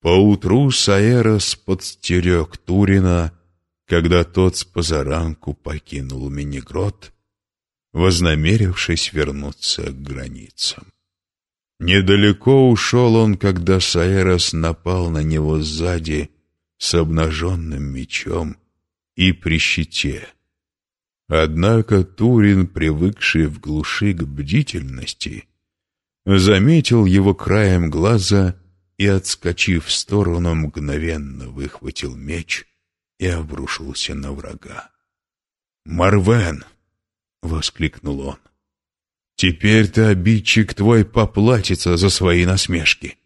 Поутру Саэрос подстерег Турина, когда тот с позаранку покинул Минигрот, вознамерившись вернуться к границам. Недалеко ушел он, когда Саэрос напал на него сзади с обнаженным мечом и при щите. Однако Турин, привыкший в глуши к бдительности, заметил его краем глаза и, отскочив в сторону, мгновенно выхватил меч и обрушился на врага. «Марвен!» — воскликнул он. «Теперь-то обидчик твой поплатится за свои насмешки!»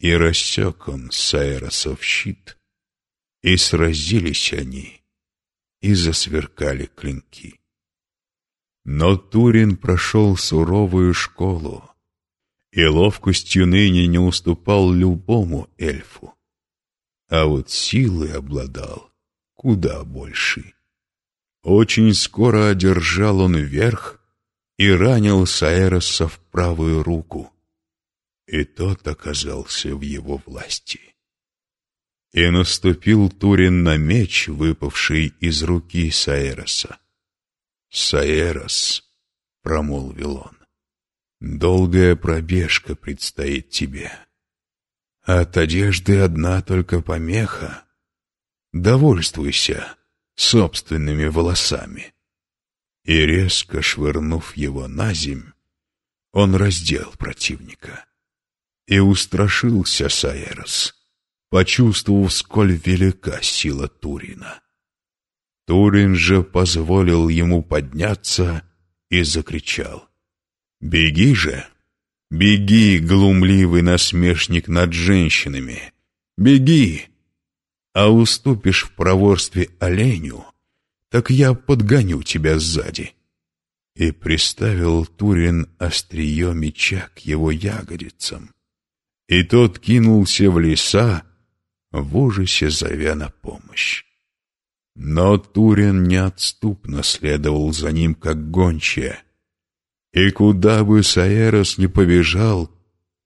И рассек он Сайросов щит, и сразились они, и засверкали клинки. Но Турин прошел суровую школу, и ловкостью ныне не уступал любому эльфу. А вот силы обладал куда больше. Очень скоро одержал он верх и ранил Саэроса в правую руку, и тот оказался в его власти. И наступил Турин на меч, выпавший из руки Саэроса. «Саэрос», — промолвил он, Долгая пробежка предстоит тебе. От одежды одна только помеха. Довольствуйся собственными волосами. И резко швырнув его на земь, он раздел противника. И устрашился Саэрос, почувствовав, сколь велика сила Турина. Турин же позволил ему подняться и закричал. Беги же, беги, глумливый насмешник над женщинами, беги, а уступишь в проворстве оленю, так я подгоню тебя сзади. И приставил Турин острие меча к его ягодицам. И тот кинулся в леса, в ужасе зовя на помощь. Но Турин неотступно следовал за ним, как гончая — и куда бы Саэрос не побежал,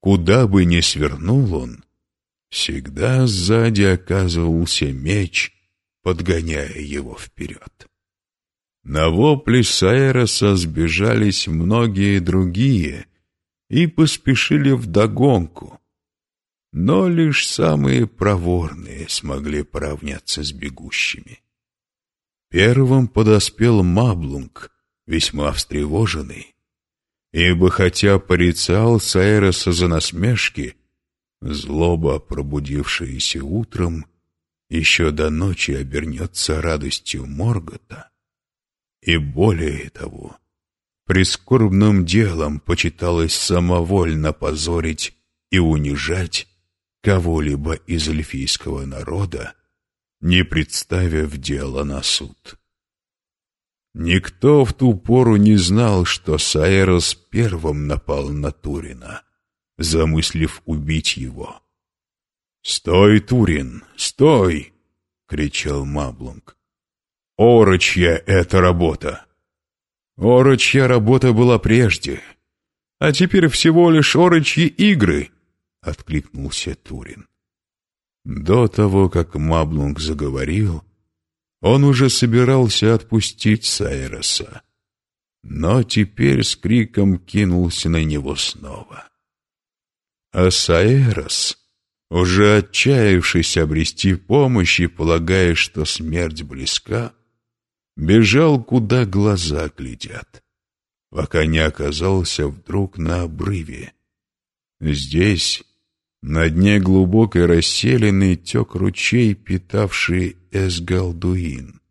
куда бы ни свернул он, всегда сзади оказывался меч, подгоняя его вперед. На вопли Саэроса сбежались многие другие и поспешили вдогонку, но лишь самые проворные смогли поравняться с бегущими. Первым подоспел Маблунг, весьма встревоженный, ибо хотя порицал Сайроса за насмешки, злоба, пробудившаяся утром, еще до ночи обернется радостью Моргота, и более того, прискорбным делом почиталось самовольно позорить и унижать кого-либо из эльфийского народа, не представив дело на суд. Никто в ту пору не знал, что Сайрос первым напал на Турина, замыслив убить его. «Стой, Турин, стой!» — кричал Маблунг. «Орочья — это работа!» «Орочья работа была прежде, а теперь всего лишь орочьи игры!» — откликнулся Турин. До того, как Маблунг заговорил, он уже собирался отпустить Сайроса, но теперь с криком кинулся на него снова. А Сайрос, уже отчаявшись обрести помощь и полагая, что смерть близка, бежал, куда глаза глядят, пока не оказался вдруг на обрыве. Здесь на дне глубокой расселены тек ручей, питавший Эсгалдуин,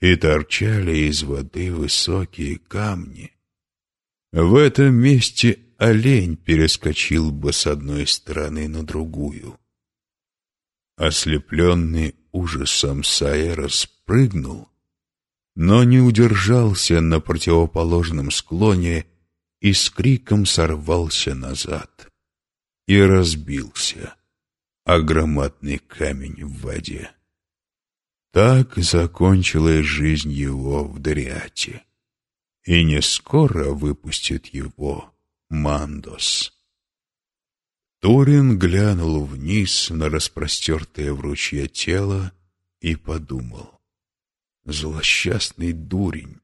и торчали из воды высокие камни. В этом месте олень перескочил бы с одной стороны на другую. Ослепленный ужасом Саэра спрыгнул, но не удержался на противоположном склоне и с криком сорвался назад и разбился, а громадный камень в воде. Так закончилась жизнь его в Дариате, и не скоро выпустит его Мандос. Турин глянул вниз на распростертое в ручье тело и подумал. Злосчастный дурень.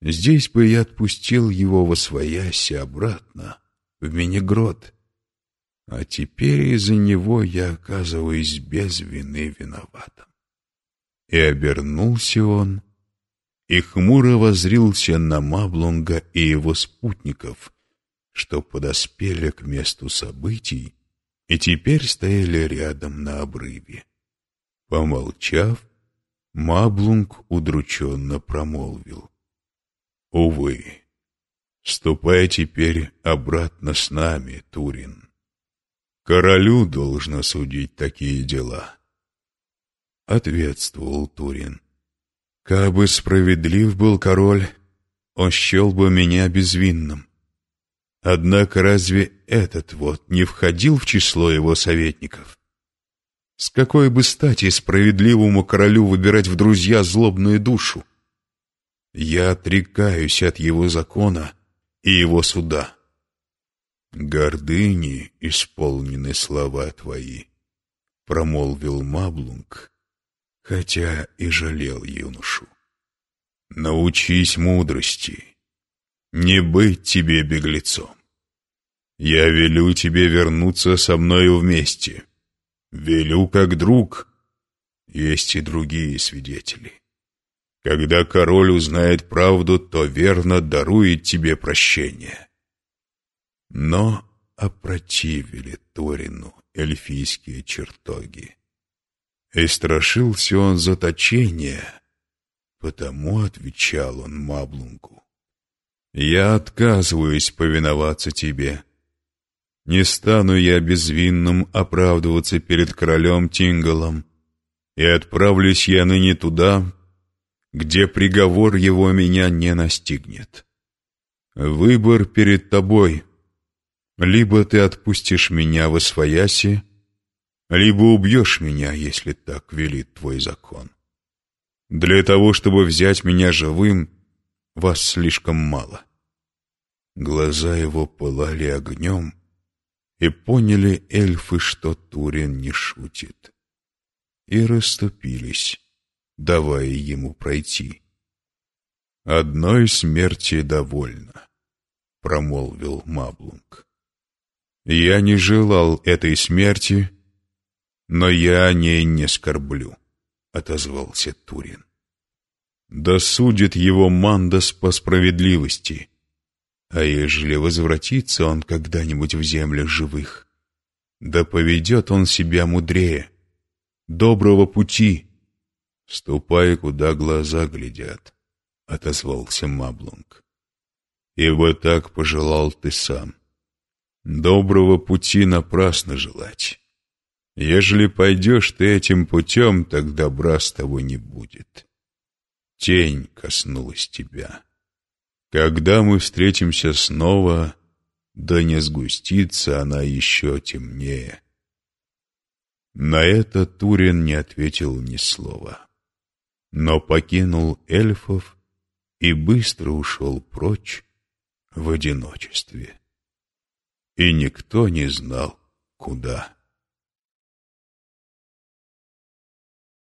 Здесь бы я отпустил его во свояси обратно, в Минегрод. А теперь из-за него я оказываюсь без вины виноватым. И обернулся он, и хмуро возрился на Маблунга и его спутников, что подоспели к месту событий и теперь стояли рядом на обрыве. Помолчав, Маблунг удрученно промолвил. «Увы, ступай теперь обратно с нами, Турин. Королю должно судить такие дела». Ответствовал Турин. «Кабы справедлив был король, он счел бы меня безвинным. Однако разве этот вот не входил в число его советников? С какой бы стати справедливому королю выбирать в друзья злобную душу? Я отрекаюсь от его закона и его суда. Гордыни исполнены слова твои, промолвил Маблунг, хотя и жалел юношу. Научись мудрости не быть тебе беглецом. Я велю тебе вернуться со мною вместе. Велю как друг. Есть и другие свидетели. Когда король узнает правду, то верно дарует тебе прощение. Но опротивили Торину эльфийские чертоги. И страшился он заточения, потому отвечал он Маблунгу. Я отказываюсь повиноваться тебе. Не стану я безвинным оправдываться перед королем Тингалом, и отправлюсь я ныне туда, где приговор его меня не настигнет. Выбор перед тобой. Либо ты отпустишь меня в освояси, либо убьешь меня, если так велит твой закон. Для того, чтобы взять меня живым, вас слишком мало». Глаза его пылали огнем, и поняли эльфы, что Турин не шутит. И расступились, давая ему пройти. «Одной смерти довольно», — промолвил Маблунг. «Я не желал этой смерти, но я о ней не скорблю», — отозвался Турин. Да судит его Мандас по справедливости. А ежели возвратится он когда-нибудь в землях живых, да поведет он себя мудрее, доброго пути. Ступай, куда глаза глядят, — отозвался Маблунг. Ибо так пожелал ты сам. Доброго пути напрасно желать. Ежели пойдешь ты этим путем, так добра с тобой не будет тень коснулась тебя. Когда мы встретимся снова, да не сгустится она еще темнее. На это Турин не ответил ни слова, но покинул эльфов и быстро ушел прочь в одиночестве. И никто не знал, куда.